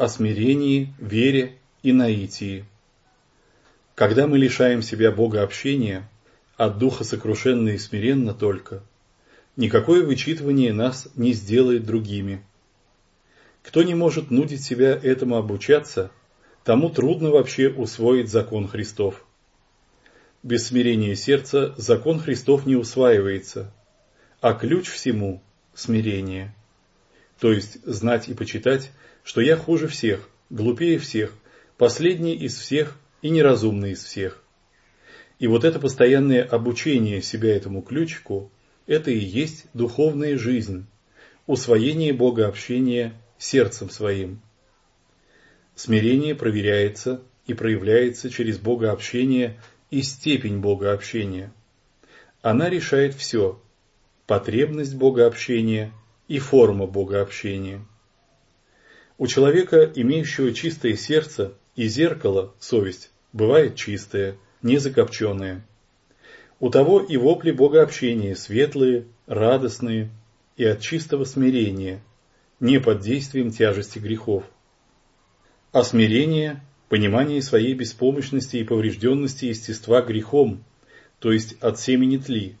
о смирении, вере и наитии. Когда мы лишаем себя Бога общения, от духа сокрушенно и смиренно только, никакое вычитывание нас не сделает другими. Кто не может нудить себя этому обучаться, тому трудно вообще усвоить закон Христов. Без смирения сердца закон Христов не усваивается, а ключ всему – смирение. То есть знать и почитать, что я хуже всех, глупее всех, последний из всех и неразумный из всех. И вот это постоянное обучение себя этому ключику – это и есть духовная жизнь, усвоение Бога общения сердцем своим. Смирение проверяется и проявляется через Бога общения и степень Бога общения. Она решает все – потребность Бога общения и форма Бога общения. У человека, имеющего чистое сердце и зеркало, совесть, бывает чистое, не закопченное. У того и вопли Бога общения светлые, радостные и от чистого смирения, не под действием тяжести грехов. А смирение понимание своей беспомощности и поврежденности естества грехом, то есть от семени тли.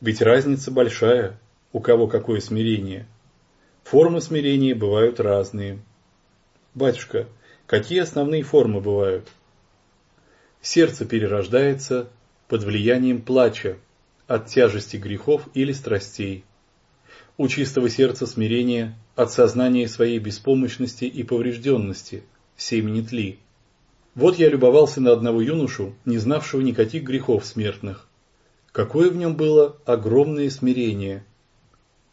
Ведь разница большая, у кого какое смирение. Формы смирения бывают разные. Батюшка, какие основные формы бывают? Сердце перерождается под влиянием плача от тяжести грехов или страстей. У чистого сердца смирение от сознания своей беспомощности и поврежденности, семени тли. Вот я любовался на одного юношу, не знавшего никаких грехов смертных. Какое в нем было огромное смирение.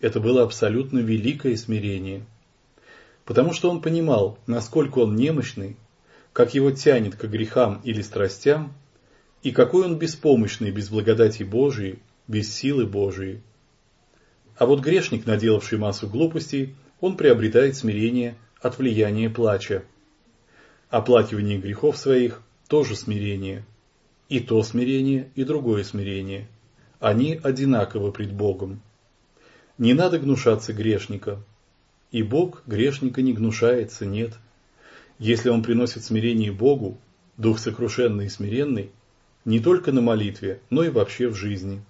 Это было абсолютно великое смирение. Потому что он понимал, насколько он немощный, как его тянет к грехам или страстям, и какой он беспомощный без благодати Божией, без силы Божией. А вот грешник, наделавший массу глупостей, он приобретает смирение от влияния плача. Оплакивание грехов своих – тоже смирение. И то смирение, и другое смирение. Они одинаковы пред Богом. Не надо гнушаться грешника. И Бог грешника не гнушается, нет. Если он приносит смирение Богу, дух сокрушенный и смиренный, не только на молитве, но и вообще в жизни.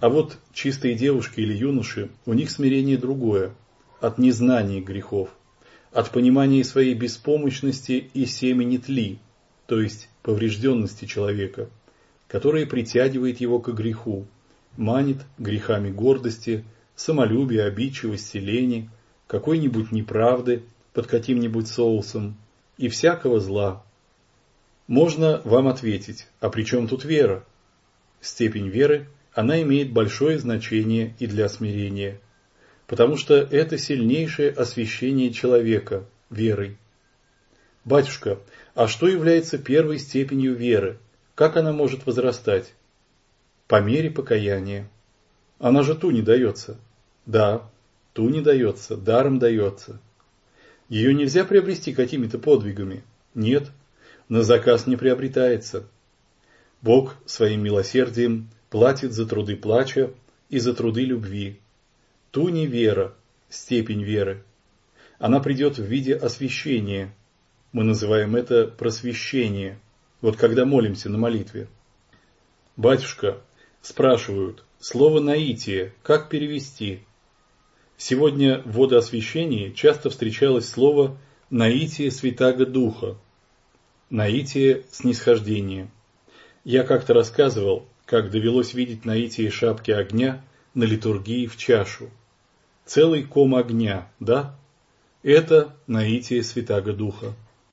А вот чистые девушки или юноши, у них смирение другое, от незнания грехов – от понимания своей беспомощности и семени тли, то есть поврежденности человека, которая притягивает его к греху, манит грехами гордости, самолюбия, обидчивости, лени, какой-нибудь неправды под каким-нибудь соусом и всякого зла. Можно вам ответить, а при чем тут вера? Степень веры, она имеет большое значение и для смирения – потому что это сильнейшее освящение человека верой. Батюшка, а что является первой степенью веры? Как она может возрастать? По мере покаяния. Она же ту не дается. Да, ту не дается, даром дается. Ее нельзя приобрести какими-то подвигами. Нет, на заказ не приобретается. Бог своим милосердием платит за труды плача и за труды любви. Ту не вера, степень веры. Она придет в виде освящения. Мы называем это просвещение. Вот когда молимся на молитве. Батюшка, спрашивают, слово «наитие» как перевести? Сегодня в водоосвящении часто встречалось слово «наитие святаго духа», «наитие снисхождение». Я как-то рассказывал, как довелось видеть наитие шапки огня на литургии в чашу целый ком огня, да? Это наитие Святаго Духа.